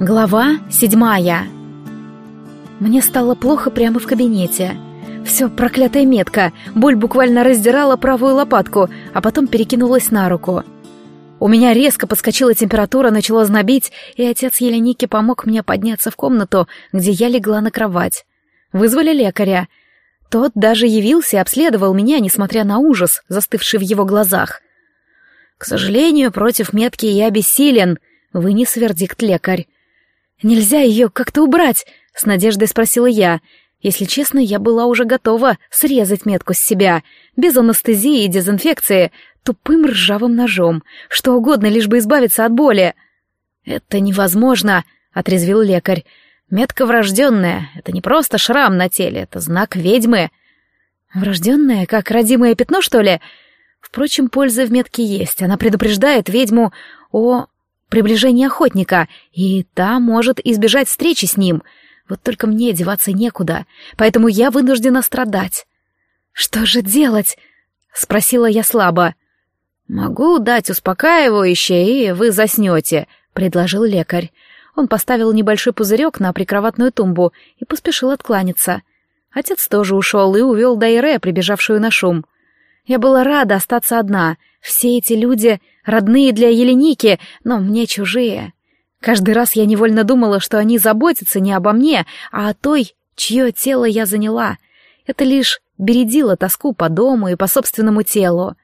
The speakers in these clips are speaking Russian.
Глава седьмая. Мне стало плохо прямо в кабинете. Все, проклятая метка. Боль буквально раздирала правую лопатку, а потом перекинулась на руку. У меня резко подскочила температура, начала знобить, и отец Еленики помог мне подняться в комнату, где я легла на кровать. Вызвали лекаря. Тот даже явился и обследовал меня, несмотря на ужас, застывший в его глазах. «К сожалению, против метки я бессилен», — вынес вердикт лекарь. «Нельзя ее как-то убрать?» — с надеждой спросила я. Если честно, я была уже готова срезать метку с себя, без анестезии и дезинфекции, тупым ржавым ножом, что угодно, лишь бы избавиться от боли. «Это невозможно», — отрезвил лекарь. «Метка врожденная. Это не просто шрам на теле, это знак ведьмы». «Врожденная, как родимое пятно, что ли?» Впрочем, польза в метке есть. Она предупреждает ведьму о приближение охотника, и та может избежать встречи с ним. Вот только мне деваться некуда, поэтому я вынуждена страдать. «Что же делать?» — спросила я слабо. «Могу дать успокаивающее, и вы заснете», — предложил лекарь. Он поставил небольшой пузырек на прикроватную тумбу и поспешил откланяться. Отец тоже ушел и увел Дайре, прибежавшую на шум. Я была рада остаться одна. Все эти люди родные для Еленики, но мне чужие. Каждый раз я невольно думала, что они заботятся не обо мне, а о той, чье тело я заняла. Это лишь бередило тоску по дому и по собственному телу.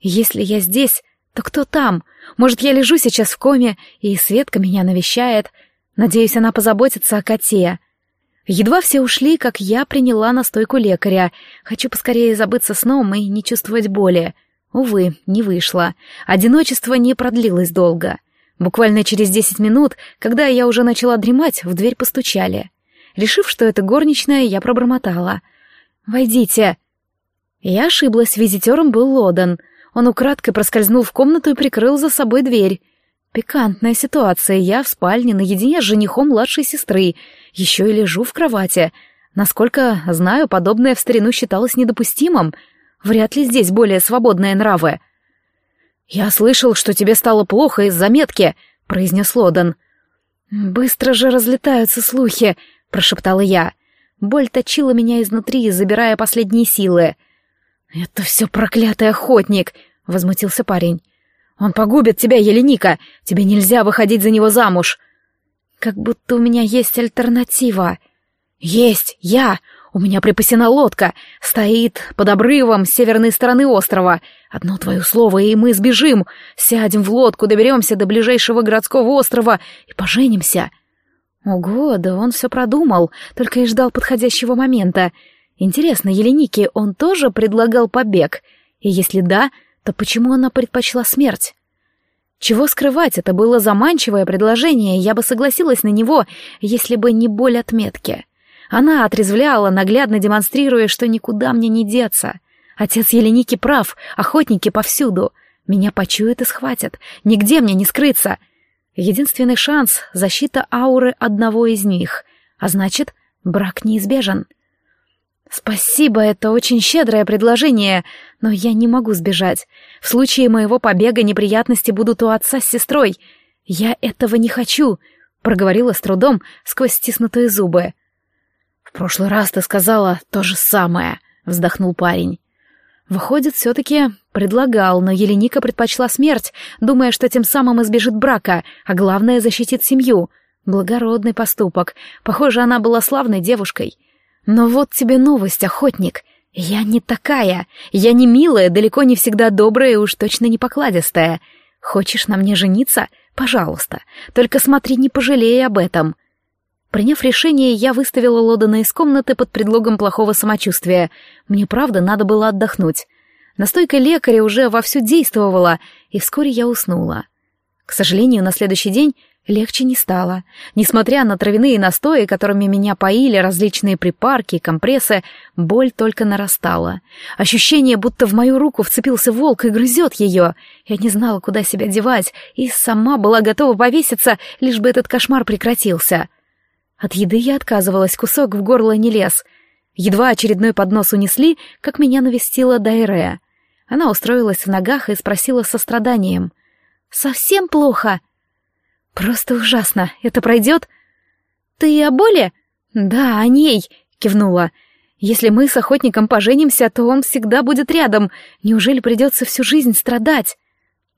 Если я здесь, то кто там? Может, я лежу сейчас в коме, и Светка меня навещает. Надеюсь, она позаботится о коте. Едва все ушли, как я приняла настойку лекаря. Хочу поскорее забыться сном и не чувствовать боли. Увы, не вышло. Одиночество не продлилось долго. Буквально через десять минут, когда я уже начала дремать, в дверь постучали. Решив, что это горничная, я пробормотала. «Войдите». Я ошиблась, визитером был Лодан. Он украдкой проскользнул в комнату и прикрыл за собой дверь. Пикантная ситуация. Я в спальне наедине с женихом младшей сестры. Еще и лежу в кровати. Насколько знаю, подобное в старину считалось недопустимым. Вряд ли здесь более свободные нравы. «Я слышал, что тебе стало плохо из-за метки», — произнес Лодан. «Быстро же разлетаются слухи», — прошептала я. Боль точила меня изнутри, забирая последние силы. «Это все проклятый охотник», — возмутился парень. Он погубит тебя, Еленика. Тебе нельзя выходить за него замуж. Как будто у меня есть альтернатива. Есть, я. У меня припасена лодка. Стоит под обрывом с северной стороны острова. Одно твое слово, и мы сбежим. Сядем в лодку, доберемся до ближайшего городского острова и поженимся. Ого, да он все продумал, только и ждал подходящего момента. Интересно, Еленике он тоже предлагал побег? И если да, то почему она предпочла смерть? Чего скрывать, это было заманчивое предложение, я бы согласилась на него, если бы не боль отметки. Она отрезвляла, наглядно демонстрируя, что никуда мне не деться. Отец Еленики прав, охотники повсюду. Меня почуют и схватят, нигде мне не скрыться. Единственный шанс — защита ауры одного из них, а значит, брак неизбежен. «Спасибо, это очень щедрое предложение, но я не могу сбежать. В случае моего побега неприятности будут у отца с сестрой. Я этого не хочу», — проговорила с трудом сквозь стиснутые зубы. «В прошлый раз ты сказала то же самое», — вздохнул парень. Выходит, все-таки предлагал, но Еленика предпочла смерть, думая, что тем самым избежит брака, а главное — защитит семью. Благородный поступок. Похоже, она была славной девушкой. Но вот тебе новость, охотник. Я не такая. Я не милая, далеко не всегда добрая и уж точно не покладистая. Хочешь на мне жениться? Пожалуйста. Только смотри, не пожалей об этом. Приняв решение, я выставила Лодана из комнаты под предлогом плохого самочувствия. Мне правда надо было отдохнуть. Настойка лекаря уже вовсю действовала, и вскоре я уснула. К сожалению, на следующий день Легче не стало. Несмотря на травяные настои, которыми меня поили, различные припарки и компрессы, боль только нарастала. Ощущение, будто в мою руку вцепился волк и грызет ее. Я не знала, куда себя девать, и сама была готова повеситься, лишь бы этот кошмар прекратился. От еды я отказывалась, кусок в горло не лез. Едва очередной поднос унесли, как меня навестила Дайре. Она устроилась в ногах и спросила со страданием. «Совсем плохо?» Просто ужасно. Это пройдет? Ты о боли? Да, о ней, кивнула. Если мы с охотником поженимся, то он всегда будет рядом. Неужели придется всю жизнь страдать?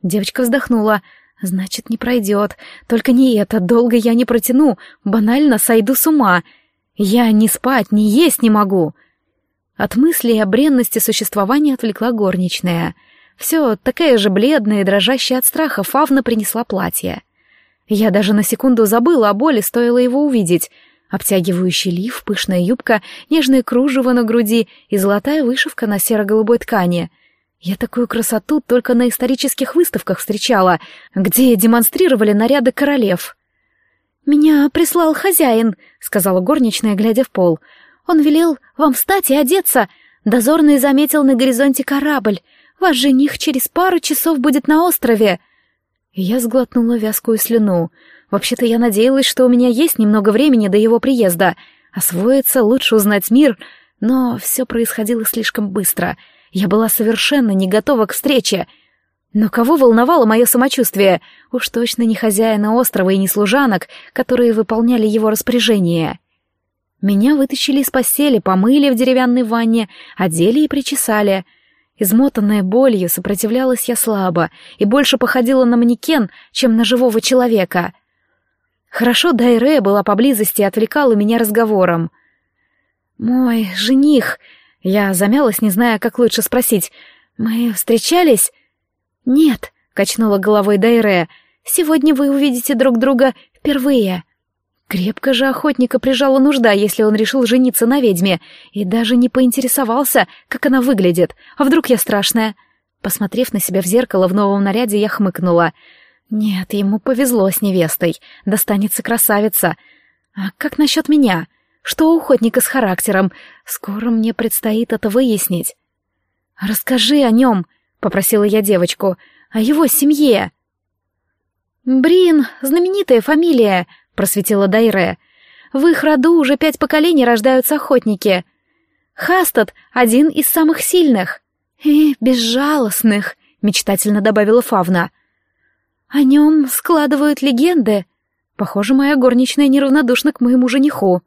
Девочка вздохнула. Значит, не пройдет. Только не это, долго я не протяну. Банально сойду с ума. Я ни спать, ни есть не могу. От мыслей о бренности существования отвлекла горничная. Все такая же бледная и дрожащая от страха Фавна принесла платье. Я даже на секунду забыла о боли, стоило его увидеть. Обтягивающий лиф, пышная юбка, нежное кружево на груди и золотая вышивка на серо-голубой ткани. Я такую красоту только на исторических выставках встречала, где демонстрировали наряды королев. «Меня прислал хозяин», — сказала горничная, глядя в пол. «Он велел вам встать и одеться. Дозорный заметил на горизонте корабль. Ваш жених через пару часов будет на острове». Я сглотнула вязкую слюну. Вообще-то я надеялась, что у меня есть немного времени до его приезда. Освоиться, лучше узнать мир, но все происходило слишком быстро. Я была совершенно не готова к встрече. Но кого волновало мое самочувствие? Уж точно не хозяина острова и не служанок, которые выполняли его распоряжение. Меня вытащили из постели, помыли в деревянной ванне, одели и причесали. Измотанная болью, сопротивлялась я слабо и больше походила на манекен, чем на живого человека. Хорошо Дайре была поблизости и отвлекала меня разговором. «Мой жених...» Я замялась, не зная, как лучше спросить. «Мы встречались?» «Нет», — качнула головой Дайре, — «сегодня вы увидите друг друга впервые». Крепко же охотника прижала нужда, если он решил жениться на ведьме, и даже не поинтересовался, как она выглядит, а вдруг я страшная. Посмотрев на себя в зеркало в новом наряде, я хмыкнула. Нет, ему повезло с невестой, достанется красавица. А как насчет меня? Что у охотника с характером? Скоро мне предстоит это выяснить. «Расскажи о нем», — попросила я девочку, — «о его семье». «Брин — знаменитая фамилия», — просветила Дайре. «В их роду уже пять поколений рождаются охотники. Хастад — один из самых сильных и безжалостных», — мечтательно добавила Фавна. «О нем складывают легенды. Похоже, моя горничная неравнодушна к моему жениху».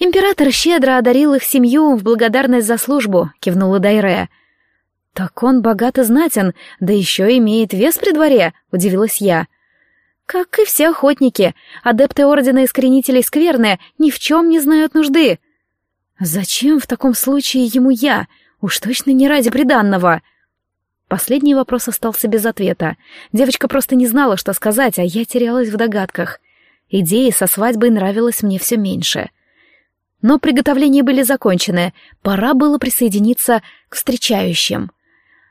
«Император щедро одарил их семью в благодарность за службу», — кивнула Дайре. «Так он богат и знатен, да еще имеет вес при дворе», — удивилась я. «Как и все охотники, адепты Ордена Искоренителей Скверны ни в чем не знают нужды». «Зачем в таком случае ему я? Уж точно не ради приданного». Последний вопрос остался без ответа. Девочка просто не знала, что сказать, а я терялась в догадках. Идея со свадьбой нравилась мне все меньше. Но приготовления были закончены, пора было присоединиться к встречающим.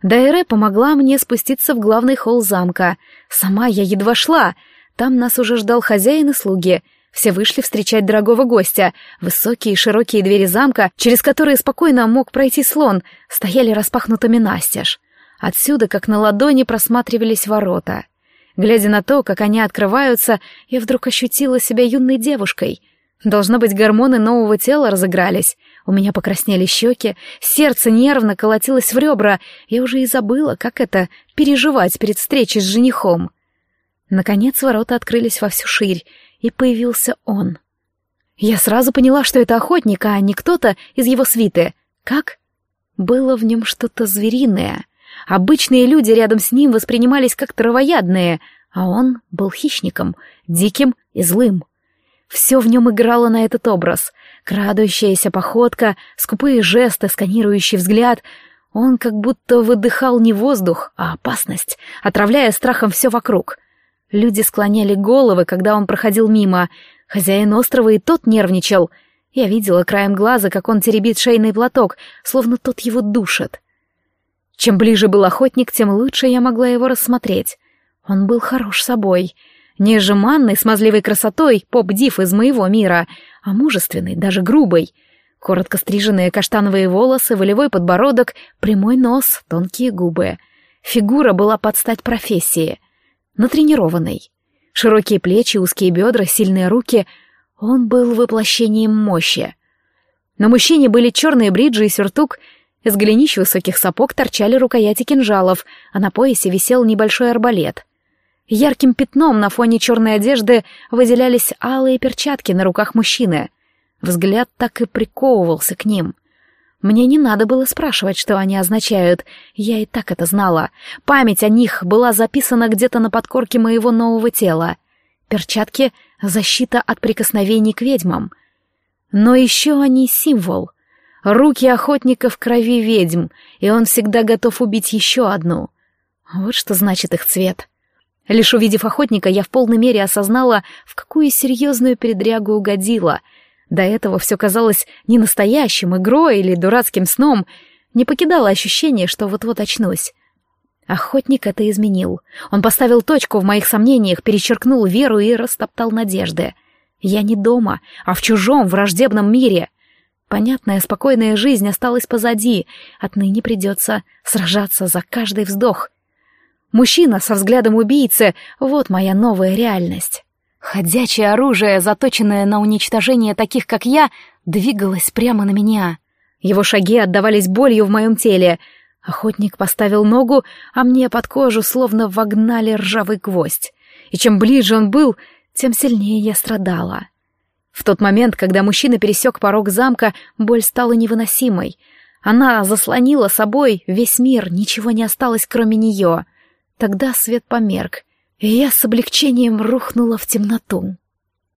Дайре помогла мне спуститься в главный холл замка. Сама я едва шла. Там нас уже ждал хозяин и слуги. Все вышли встречать дорогого гостя. Высокие широкие двери замка, через которые спокойно мог пройти слон, стояли распахнутыми настежь. Отсюда, как на ладони, просматривались ворота. Глядя на то, как они открываются, я вдруг ощутила себя юной девушкой — Должно быть, гормоны нового тела разыгрались. У меня покраснели щеки, сердце нервно колотилось в ребра. Я уже и забыла, как это — переживать перед встречей с женихом. Наконец ворота открылись во всю ширь, и появился он. Я сразу поняла, что это охотник, а не кто-то из его свиты. Как? Было в нем что-то звериное. Обычные люди рядом с ним воспринимались как травоядные, а он был хищником, диким и злым. Все в нем играло на этот образ. Крадущаяся походка, скупые жесты, сканирующий взгляд. Он как будто выдыхал не воздух, а опасность, отравляя страхом все вокруг. Люди склоняли головы, когда он проходил мимо. Хозяин острова и тот нервничал. Я видела краем глаза, как он теребит шейный платок, словно тот его душит. Чем ближе был охотник, тем лучше я могла его рассмотреть. Он был хорош собой — не жеманной, смазливой красотой, поп-див из моего мира, а мужественной, даже грубой. Коротко стриженные каштановые волосы, волевой подбородок, прямой нос, тонкие губы. Фигура была под стать профессии. Натренированной. Широкие плечи, узкие бедра, сильные руки. Он был воплощением мощи. На мужчине были черные бриджи и сюртук, из голенищ высоких сапог торчали рукояти кинжалов, а на поясе висел небольшой арбалет — Ярким пятном на фоне черной одежды выделялись алые перчатки на руках мужчины. Взгляд так и приковывался к ним. Мне не надо было спрашивать, что они означают. Я и так это знала. Память о них была записана где-то на подкорке моего нового тела. Перчатки — защита от прикосновений к ведьмам. Но еще они символ. Руки охотника в крови ведьм, и он всегда готов убить еще одну. Вот что значит их цвет. Лишь увидев охотника, я в полной мере осознала, в какую серьезную передрягу угодила. До этого все казалось не настоящим, игрой или дурацким сном. Не покидало ощущение, что вот-вот очнусь. Охотник это изменил. Он поставил точку в моих сомнениях, перечеркнул веру и растоптал надежды. Я не дома, а в чужом враждебном мире. Понятная, спокойная жизнь осталась позади. Отныне придется сражаться за каждый вздох — Мужчина со взглядом убийцы — вот моя новая реальность. Ходячее оружие, заточенное на уничтожение таких, как я, двигалось прямо на меня. Его шаги отдавались болью в моем теле. Охотник поставил ногу, а мне под кожу словно вогнали ржавый гвоздь. И чем ближе он был, тем сильнее я страдала. В тот момент, когда мужчина пересек порог замка, боль стала невыносимой. Она заслонила собой весь мир, ничего не осталось, кроме нее — Тогда свет померк, и я с облегчением рухнула в темноту.